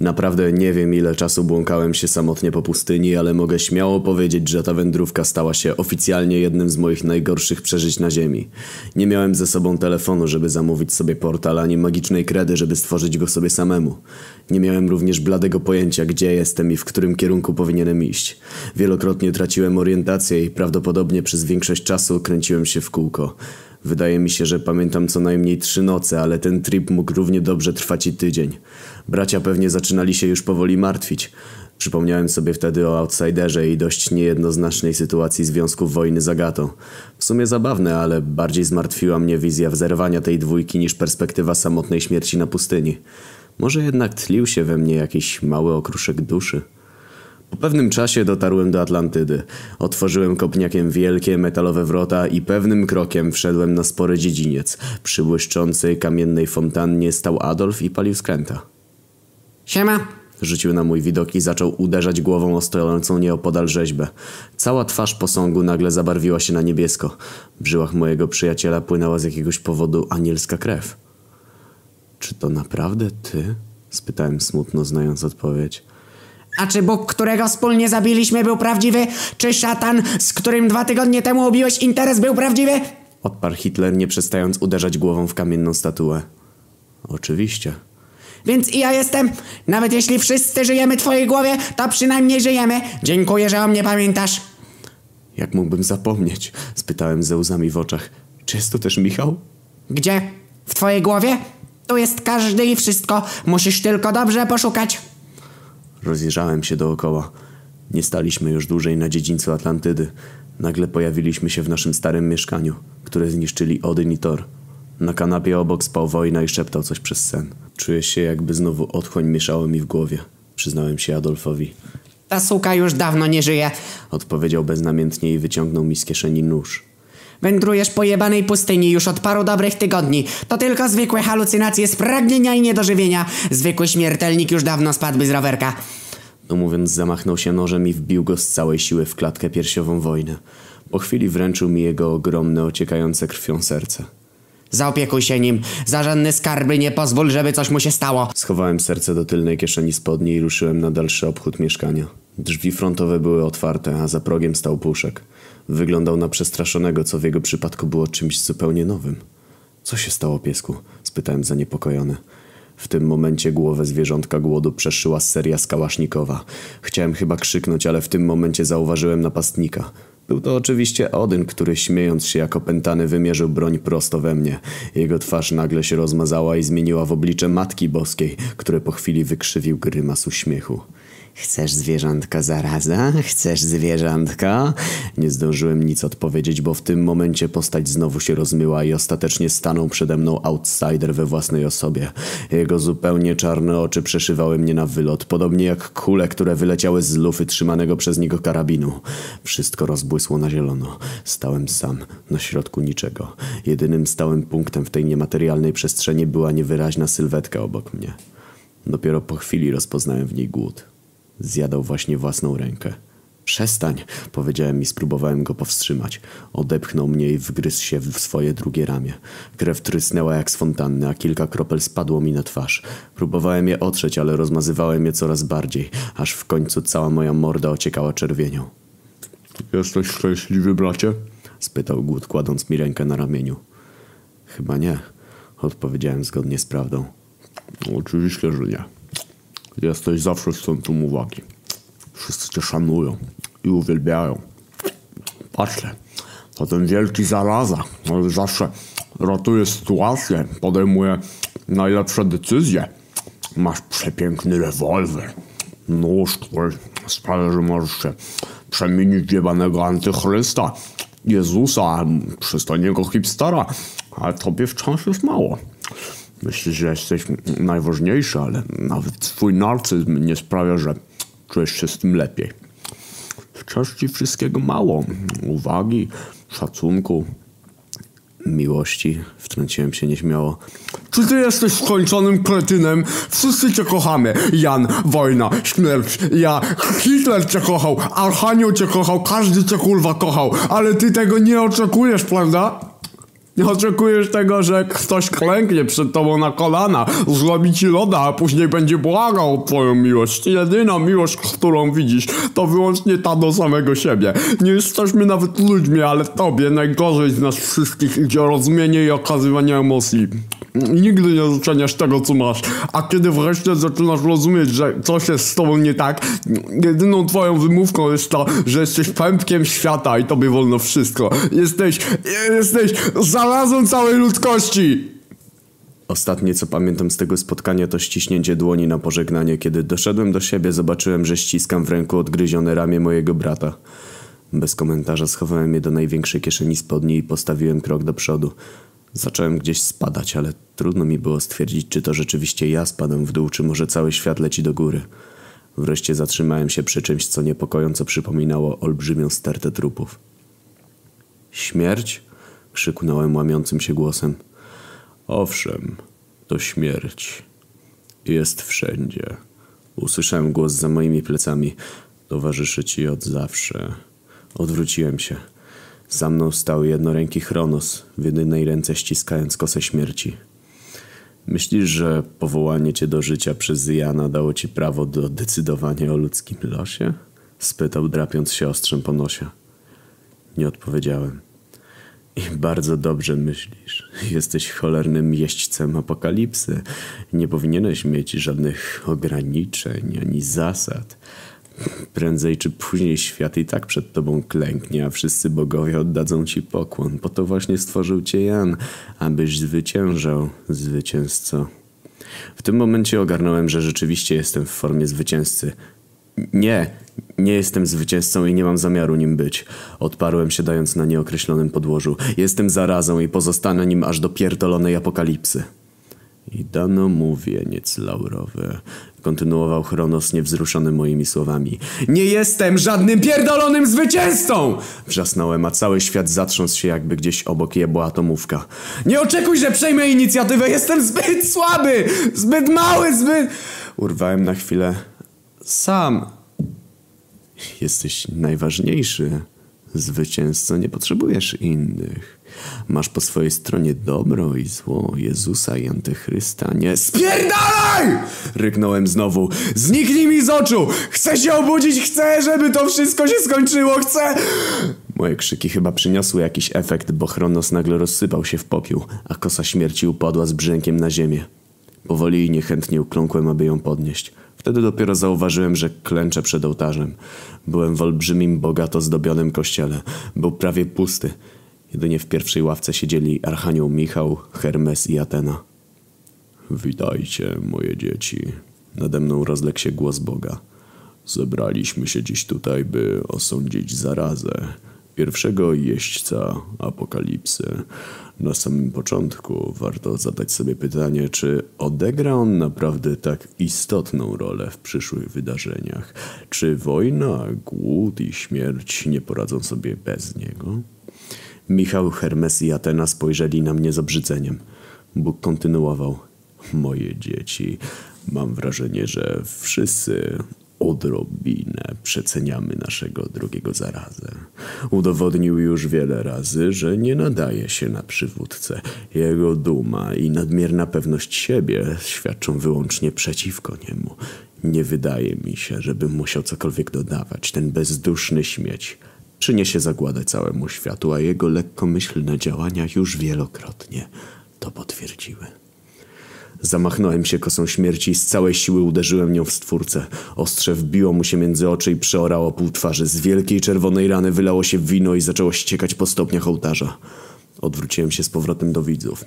Naprawdę nie wiem ile czasu błąkałem się samotnie po pustyni, ale mogę śmiało powiedzieć, że ta wędrówka stała się oficjalnie jednym z moich najgorszych przeżyć na ziemi. Nie miałem ze sobą telefonu, żeby zamówić sobie portal, ani magicznej kredy, żeby stworzyć go sobie samemu. Nie miałem również bladego pojęcia, gdzie jestem i w którym kierunku powinienem iść. Wielokrotnie traciłem orientację i prawdopodobnie przez większość czasu kręciłem się w kółko. Wydaje mi się, że pamiętam co najmniej trzy noce, ale ten trip mógł równie dobrze trwać i tydzień. Bracia pewnie zaczynali się już powoli martwić. Przypomniałem sobie wtedy o outsiderze i dość niejednoznacznej sytuacji związku wojny z Agatą. W sumie zabawne, ale bardziej zmartwiła mnie wizja wzerwania tej dwójki niż perspektywa samotnej śmierci na pustyni. Może jednak tlił się we mnie jakiś mały okruszek duszy. Po pewnym czasie dotarłem do Atlantydy. Otworzyłem kopniakiem wielkie metalowe wrota i pewnym krokiem wszedłem na spory dziedziniec. Przy błyszczącej kamiennej fontannie stał Adolf i palił skręta. Siema. Rzucił na mój widok i zaczął uderzać głową o stojącą nieopodal rzeźbę. Cała twarz posągu nagle zabarwiła się na niebiesko. W żyłach mojego przyjaciela płynęła z jakiegoś powodu anielska krew. Czy to naprawdę ty? Spytałem smutno, znając odpowiedź. A czy Bóg, którego wspólnie zabiliśmy, był prawdziwy? Czy szatan, z którym dwa tygodnie temu ubiłeś interes, był prawdziwy? Odparł Hitler, nie przestając uderzać głową w kamienną statuę. Oczywiście. Więc i ja jestem. Nawet jeśli wszyscy żyjemy w twojej głowie, to przynajmniej żyjemy. Dziękuję, że o mnie pamiętasz. Jak mógłbym zapomnieć? Spytałem ze łzami w oczach. Czy jest to też Michał? Gdzie? W twojej głowie? Tu jest każdy i wszystko. Musisz tylko dobrze poszukać. Rozejrzałem się dookoła. Nie staliśmy już dłużej na dziedzińcu Atlantydy. Nagle pojawiliśmy się w naszym starym mieszkaniu, które zniszczyli Odyn i Thor. Na kanapie obok spał Wojna i szeptał coś przez sen. Czuję się jakby znowu otchłań mieszało mi w głowie. Przyznałem się Adolfowi. Ta suka już dawno nie żyje. Odpowiedział beznamiętnie i wyciągnął mi z kieszeni nóż. Wędrujesz po jebanej pustyni już od paru dobrych tygodni. To tylko zwykłe halucynacje, spragnienia i niedożywienia. Zwykły śmiertelnik już dawno spadłby z rowerka. No mówiąc, zamachnął się nożem i wbił go z całej siły w klatkę piersiową wojny. Po chwili wręczył mi jego ogromne, ociekające krwią serce. Zaopiekuj się nim. Za żadne skarby nie pozwól, żeby coś mu się stało. Schowałem serce do tylnej kieszeni spodni i ruszyłem na dalszy obchód mieszkania. Drzwi frontowe były otwarte, a za progiem stał puszek. Wyglądał na przestraszonego, co w jego przypadku było czymś zupełnie nowym. Co się stało, piesku? spytałem zaniepokojony. W tym momencie głowę zwierzątka głodu przeszyła seria skałasznikowa. Chciałem chyba krzyknąć, ale w tym momencie zauważyłem napastnika. Był to oczywiście Odyn, który śmiejąc się jak opętany wymierzył broń prosto we mnie. Jego twarz nagle się rozmazała i zmieniła w oblicze Matki Boskiej, które po chwili wykrzywił grymas uśmiechu. Chcesz zwierzątka zaraza? Chcesz zwierzątka? Nie zdążyłem nic odpowiedzieć, bo w tym momencie postać znowu się rozmyła i ostatecznie stanął przede mną outsider we własnej osobie. Jego zupełnie czarne oczy przeszywały mnie na wylot, podobnie jak kule, które wyleciały z lufy trzymanego przez niego karabinu. Wszystko rozbłysło na zielono. Stałem sam, na środku niczego. Jedynym stałym punktem w tej niematerialnej przestrzeni była niewyraźna sylwetka obok mnie. Dopiero po chwili rozpoznałem w niej głód. Zjadał właśnie własną rękę. Przestań, powiedziałem i spróbowałem go powstrzymać. Odepchnął mnie i wgryzł się w swoje drugie ramię. Krew trysnęła jak z fontanny, a kilka kropel spadło mi na twarz. Próbowałem je otrzeć, ale rozmazywałem je coraz bardziej, aż w końcu cała moja morda ociekała czerwienią. Jesteś szczęśliwy, bracie? spytał głód, kładąc mi rękę na ramieniu. Chyba nie, odpowiedziałem zgodnie z prawdą. Oczywiście, że nie. Jesteś zawsze w centrum uwagi. Wszyscy cię szanują i uwielbiają. Patrzcie, to ten wielki zaraza, ale zawsze ratuje sytuację, podejmuje najlepsze decyzje. Masz przepiękny rewolwer, nóż, który sprawia, że możesz się przemienić w jebanego antychrysta, Jezusa, przystojnego hipstera, ale tobie wciąż jest mało. Myślisz, że jesteś najważniejszy, ale nawet twój narcyzm nie sprawia, że czujesz się z tym lepiej. Wciąż ci wszystkiego mało. Uwagi, szacunku, Miłości, wtrąciłem się nieśmiało. Czy ty jesteś skończonym kretynem? Wszyscy cię kochamy. Jan, wojna, śmierć, ja. Hitler cię kochał, Archanioł cię kochał, każdy cię kurwa kochał. Ale ty tego nie oczekujesz, prawda? Oczekujesz tego, że ktoś klęknie przed tobą na kolana, zrobi ci loda, a później będzie błagał o twoją miłość. Jedyna miłość, którą widzisz, to wyłącznie ta do samego siebie. Nie jesteśmy nawet ludźmi, ale tobie najgorzej z nas wszystkich idzie rozumienie i okazywanie emocji. Nigdy nie doceniasz tego, co masz. A kiedy wreszcie zaczynasz rozumieć, że coś jest z tobą nie tak, jedyną twoją wymówką jest to, że jesteś pępkiem świata i tobie wolno wszystko. Jesteś, jesteś zarazą całej ludzkości. Ostatnie co pamiętam z tego spotkania to ściśnięcie dłoni na pożegnanie. Kiedy doszedłem do siebie, zobaczyłem, że ściskam w ręku odgryzione ramię mojego brata. Bez komentarza schowałem je do największej kieszeni spodni i postawiłem krok do przodu. Zacząłem gdzieś spadać, ale trudno mi było stwierdzić, czy to rzeczywiście ja spadam w dół, czy może cały świat leci do góry. Wreszcie zatrzymałem się przy czymś, co niepokojąco przypominało olbrzymią stertę trupów. Śmierć? krzyknąłem łamiącym się głosem. Owszem, to śmierć. Jest wszędzie. Usłyszałem głos za moimi plecami. Towarzyszy ci od zawsze. Odwróciłem się. Za mną stał jednoręki Chronos, w jedynej ręce ściskając kosę śmierci. Myślisz, że powołanie cię do życia przez Jana dało ci prawo do decydowania o ludzkim losie? Spytał, drapiąc się ostrzem po nosie. Nie odpowiedziałem. I bardzo dobrze myślisz. Jesteś cholernym jeźdźcem apokalipsy. Nie powinieneś mieć żadnych ograniczeń ani zasad. Prędzej czy później świat i tak przed tobą klęknie, a wszyscy bogowie oddadzą ci pokłon. Po to właśnie stworzył cię Jan, abyś zwyciężał, zwycięzco. W tym momencie ogarnąłem, że rzeczywiście jestem w formie zwycięzcy. Nie, nie jestem zwycięzcą i nie mam zamiaru nim być. Odparłem się dając na nieokreślonym podłożu. Jestem zarazą i pozostanę nim aż do pierdolonej apokalipsy. I dano mu wieniec laurowy. Kontynuował Chronos niewzruszony moimi słowami. Nie jestem żadnym pierdolonym zwycięzcą! Wrzasnąłem, a cały świat zatrząsł się jakby gdzieś obok jebła atomówka. Nie oczekuj, że przejmę inicjatywę! Jestem zbyt słaby! Zbyt mały, zbyt... Urwałem na chwilę. Sam. Jesteś najważniejszy. Zwycięzco nie potrzebujesz innych. Masz po swojej stronie dobro i zło, Jezusa i Antychrysta, nie... SPIERDALAJ! Ryknąłem znowu. Zniknij mi z oczu! Chcę się obudzić, chcę, żeby to wszystko się skończyło, chcę... Moje krzyki chyba przyniosły jakiś efekt, bo Chronos nagle rozsypał się w popiół, a kosa śmierci upadła z brzękiem na ziemię. Powoli i niechętnie ukląkłem, aby ją podnieść. Wtedy dopiero zauważyłem, że klęczę przed ołtarzem. Byłem w olbrzymim, bogato zdobionym kościele. Był prawie pusty. Jedynie w pierwszej ławce siedzieli Archanioł Michał, Hermes i Atena. Witajcie, moje dzieci. Nade mną rozległ się głos Boga. Zebraliśmy się dziś tutaj, by osądzić zarazę. Pierwszego jeźdźca apokalipsy. Na samym początku warto zadać sobie pytanie, czy odegra on naprawdę tak istotną rolę w przyszłych wydarzeniach? Czy wojna, głód i śmierć nie poradzą sobie bez niego? Michał, Hermes i Atena spojrzeli na mnie z obrzydzeniem. Bóg kontynuował. Moje dzieci, mam wrażenie, że wszyscy odrobinę przeceniamy naszego drugiego zarazę. Udowodnił już wiele razy, że nie nadaje się na przywódcę. Jego duma i nadmierna pewność siebie świadczą wyłącznie przeciwko niemu. Nie wydaje mi się, żebym musiał cokolwiek dodawać. Ten bezduszny śmieć przyniesie zagładę całemu światu, a jego lekkomyślne działania już wielokrotnie to potwierdziły. Zamachnąłem się kosą śmierci i z całej siły uderzyłem nią w stwórcę. Ostrze wbiło mu się między oczy i przeorało pół twarzy. Z wielkiej czerwonej rany wylało się wino i zaczęło ściekać po stopniach ołtarza. Odwróciłem się z powrotem do widzów.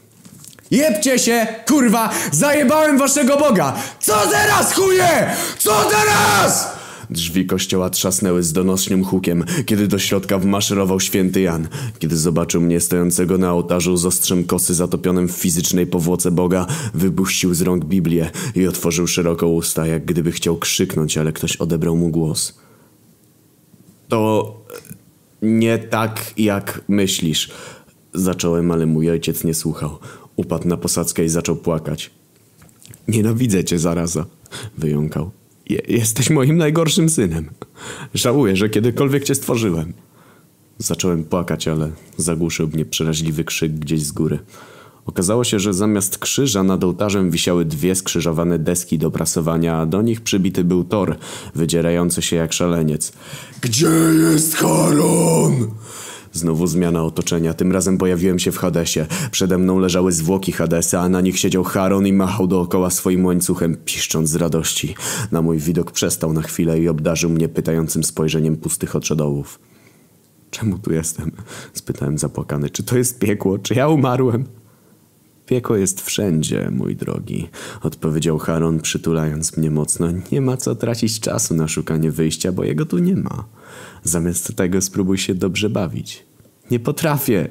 Jebcie się, kurwa! Zajebałem waszego Boga! Co teraz, chuje? Co teraz? Drzwi kościoła trzasnęły z donośnym hukiem, kiedy do środka wmaszerował święty Jan. Kiedy zobaczył mnie stojącego na ołtarzu z ostrzem kosy zatopionym w fizycznej powłoce Boga, wypuścił z rąk Biblię i otworzył szeroko usta, jak gdyby chciał krzyknąć, ale ktoś odebrał mu głos. To nie tak, jak myślisz. Zacząłem, ale mój ojciec nie słuchał. Upadł na posadzkę i zaczął płakać. Nienawidzę cię, zaraza, wyjąkał. Je- jesteś moim najgorszym synem. Żałuję, że kiedykolwiek cię stworzyłem. Zacząłem płakać, ale zagłuszył mnie przeraźliwy krzyk gdzieś z góry. Okazało się, że zamiast krzyża nad ołtarzem wisiały dwie skrzyżowane deski do prasowania, a do nich przybity był tor, wydzierający się jak szaleniec. Gdzie jest Haron? Znowu zmiana otoczenia. Tym razem pojawiłem się w Hadesie. Przede mną leżały zwłoki Hadesa, a na nich siedział Haron i machał dookoła swoim łańcuchem, piszcząc z radości. Na mój widok przestał na chwilę i obdarzył mnie pytającym spojrzeniem pustych oczodołów. Czemu tu jestem? spytałem zapłakany. Czy to jest piekło? Czy ja umarłem? Piekło jest wszędzie, mój drogi, odpowiedział Haron, przytulając mnie mocno. Nie ma co tracić czasu na szukanie wyjścia, bo jego tu nie ma. Zamiast tego spróbuj się dobrze bawić. Nie potrafię.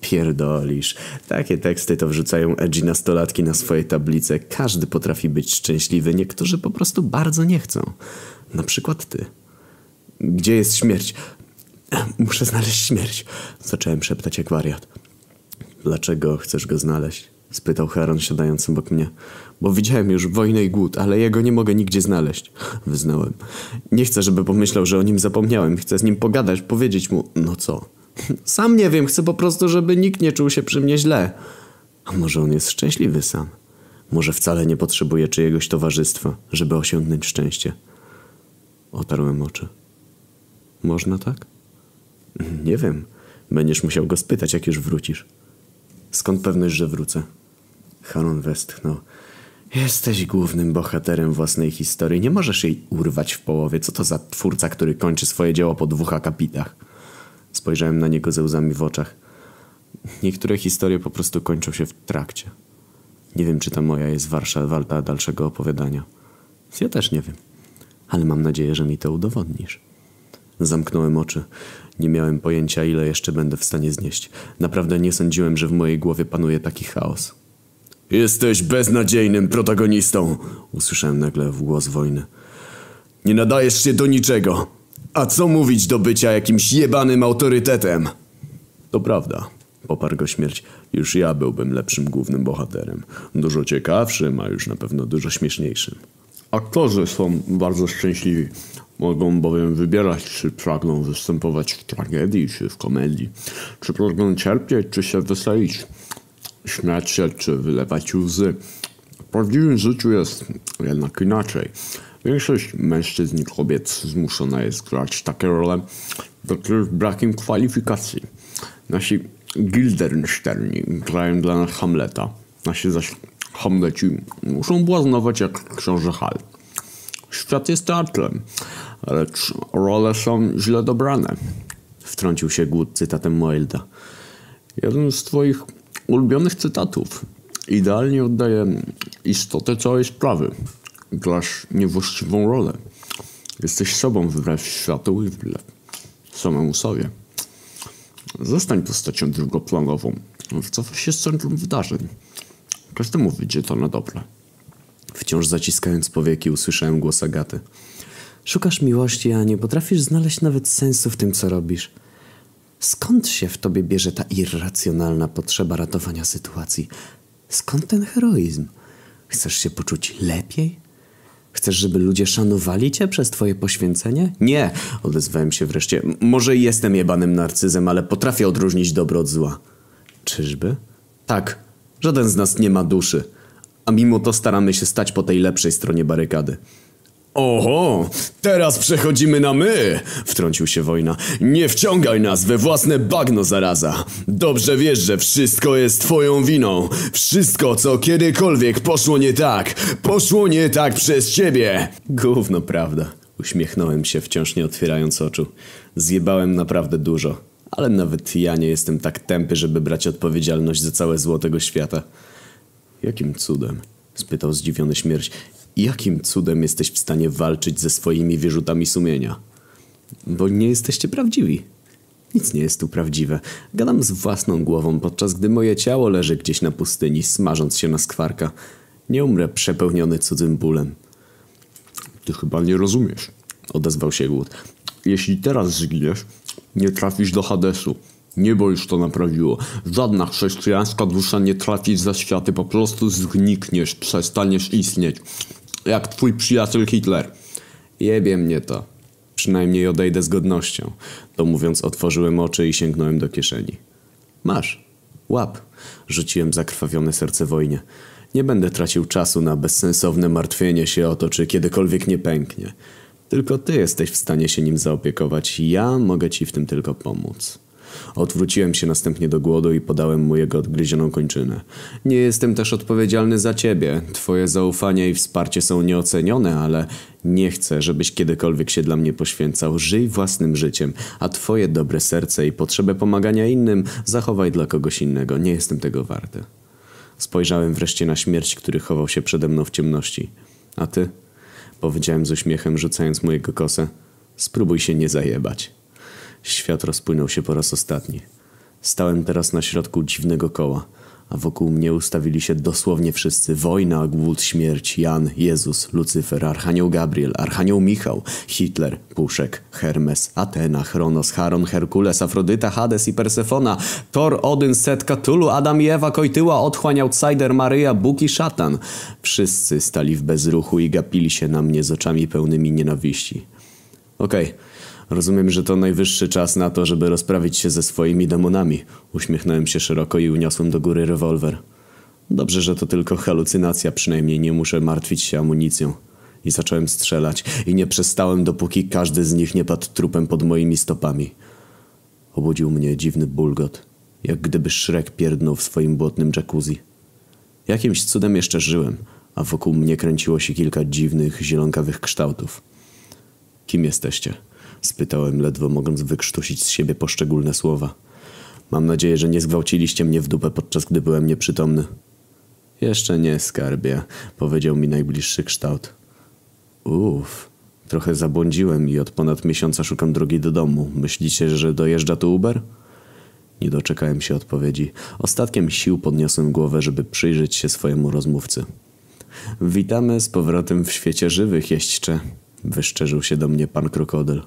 Pierdolisz. Takie teksty to wrzucają edgy nastolatki na swoje tablice. Każdy potrafi być szczęśliwy, niektórzy po prostu bardzo nie chcą. Na przykład ty. Gdzie jest śmierć? Muszę znaleźć śmierć. Zacząłem szeptać jak wariat. Dlaczego chcesz go znaleźć? Spytał Heron siadając obok mnie. Bo widziałem już wojnę i głód, ale jego nie mogę nigdzie znaleźć. Wyznałem. Nie chcę, żeby pomyślał, że o nim zapomniałem. Chcę z nim pogadać, powiedzieć mu... No co? Sam nie wiem, chcę po prostu, żeby nikt nie czuł się przy mnie źle. A może on jest szczęśliwy sam? Może wcale nie potrzebuje czyjegoś towarzystwa, żeby osiągnąć szczęście? Otarłem oczy. Można tak? Nie wiem. Będziesz musiał go spytać, jak już wrócisz. Skąd pewność, że wrócę? Haron westchnął. Jesteś głównym bohaterem własnej historii. Nie możesz jej urwać w połowie. Co to za twórca, który kończy swoje dzieło po dwóch akapitach? Spojrzałem na niego ze łzami w oczach. Niektóre historie po prostu kończą się w trakcie. Nie wiem, czy ta moja jest warsza warta dalszego opowiadania. Ja też nie wiem. Ale mam nadzieję, że mi to udowodnisz. Zamknąłem oczy. Nie miałem pojęcia, ile jeszcze będę w stanie znieść. Naprawdę nie sądziłem, że w mojej głowie panuje taki chaos. Jesteś beznadziejnym protagonistą, usłyszałem nagle w głos wojny. Nie nadajesz się do niczego. A co mówić do bycia jakimś jebanym autorytetem? To prawda, poparł go śmierć. Już ja byłbym lepszym głównym bohaterem. Dużo ciekawszym, a już na pewno dużo śmieszniejszym. Aktorzy są bardzo szczęśliwi. Mogą bowiem wybierać, czy pragną występować w tragedii, czy w komedii. Czy pragną cierpieć, czy się weselić. Śmiać się, czy wylewać łzy. W prawdziwym życiu jest jednak inaczej. Większość mężczyzn i kobiet zmuszona jest grać takie role, do których brak im kwalifikacji. Nasi Gildensterni grają dla nas Hamleta. Nasi zaś Hamleci muszą błaznować jak książę Hal. Świat jest teatrem, lecz role są źle dobrane. Wtrącił się głód cytatem Moelda. Jeden z twoich ulubionych cytatów idealnie oddaje istotę całej sprawy. Grasz niewłaściwą rolę. Jesteś sobą wbrew światu i wbrew samemu sobie. Zostań postacią drugoplanową. Wycofaj się z centrum wydarzeń. Każdemu wyjdzie to na dobre. Wciąż zaciskając powieki usłyszałem głos Agaty. Szukasz miłości, a nie potrafisz znaleźć nawet sensu w tym, co robisz. Skąd się w tobie bierze ta irracjonalna potrzeba ratowania sytuacji? Skąd ten heroizm? Chcesz się poczuć lepiej? Chcesz, żeby ludzie szanowali cię przez twoje poświęcenie? Nie, odezwałem się wreszcie. Może jestem jebanym narcyzem, ale potrafię odróżnić dobro od zła. Czyżby? Tak, żaden z nas nie ma duszy. A mimo to staramy się stać po tej lepszej stronie barykady. Oho, teraz przechodzimy na my, wtrącił się wojna. Nie wciągaj nas we własne bagno zaraza. Dobrze wiesz, że wszystko jest twoją winą. Wszystko, co kiedykolwiek poszło nie tak, poszło nie tak przez ciebie. Gówno prawda. Uśmiechnąłem się, wciąż nie otwierając oczu. Zjebałem naprawdę dużo. Ale nawet ja nie jestem tak tępy, żeby brać odpowiedzialność za całe zło tego świata. Jakim cudem? spytał zdziwiony śmierć. Jakim cudem jesteś w stanie walczyć ze swoimi wyrzutami sumienia? Bo nie jesteście prawdziwi. Nic nie jest tu prawdziwe. Gadam z własną głową, podczas gdy moje ciało leży gdzieś na pustyni, smażąc się na skwarka. Nie umrę przepełniony cudzym bólem. Ty chyba nie rozumiesz. Odezwał się głód. Jeśli teraz zginiesz, nie trafisz do Hadesu. Niebo już to naprawiło. Żadna chrześcijańska dusza nie trafi za światy, po prostu znikniesz, przestaniesz istnieć. Jak twój przyjaciel Hitler. Jebie mnie to. Przynajmniej odejdę z godnością. To mówiąc, otworzyłem oczy i sięgnąłem do kieszeni. Masz. Łap. Rzuciłem zakrwawione serce wojnie. Nie będę tracił czasu na bezsensowne martwienie się o to, czy kiedykolwiek nie pęknie. Tylko ty jesteś w stanie się nim zaopiekować. Ja mogę ci w tym tylko pomóc. Odwróciłem się następnie do głodu i podałem mu jego odgryzioną kończynę. Nie jestem też odpowiedzialny za ciebie. Twoje zaufanie i wsparcie są nieocenione, ale nie chcę, żebyś kiedykolwiek się dla mnie poświęcał. Żyj własnym życiem, a twoje dobre serce i potrzebę pomagania innym zachowaj dla kogoś innego. Nie jestem tego warty. Spojrzałem wreszcie na śmierć, który chował się przede mną w ciemności. A ty? Powiedziałem z uśmiechem, rzucając mu jego kosę. Spróbuj się nie zajebać. Świat rozpłynął się po raz ostatni. Stałem teraz na środku dziwnego koła, a wokół mnie ustawili się dosłownie wszyscy. Wojna, głód, śmierć, Jan, Jezus, Lucyfer, Archanioł Gabriel, Archanioł Michał, Hitler, Puszek, Hermes, Atena, Chronos, Charon, Herkules, Afrodyta, Hades i Persefona, Thor, Odyn, Set, Cthulhu, Adam i Ewa, Kojtyła, Otchłań, Outsider, Maryja, Bóg i Szatan. Wszyscy stali w bezruchu i gapili się na mnie z oczami pełnymi nienawiści. Okej. Okay. Rozumiem, że to najwyższy czas na to, żeby rozprawić się ze swoimi demonami. Uśmiechnąłem się szeroko i uniosłem do góry rewolwer. Dobrze, że to tylko halucynacja, przynajmniej nie muszę martwić się amunicją. I zacząłem strzelać i nie przestałem, dopóki każdy z nich nie padł trupem pod moimi stopami. Obudził mnie dziwny bulgot, jak gdyby Szrek pierdnął w swoim błotnym jacuzzi. Jakimś cudem jeszcze żyłem, a wokół mnie kręciło się kilka dziwnych, zielonkawych kształtów. Kim jesteście? Spytałem, ledwo mogąc wykrztusić z siebie poszczególne słowa. Mam nadzieję, że nie zgwałciliście mnie w dupę podczas gdy byłem nieprzytomny. Jeszcze nie, skarbie, powiedział mi najbliższy kształt. Uff, trochę zabłądziłem i od ponad miesiąca szukam drogi do domu. Myślicie, że dojeżdża tu Uber? Nie doczekałem się odpowiedzi. Ostatkiem sił podniosłem głowę, żeby przyjrzeć się swojemu rozmówcy. Witamy z powrotem w świecie żywych, jeźdźcze. Wyszczerzył się do mnie pan krokodyl.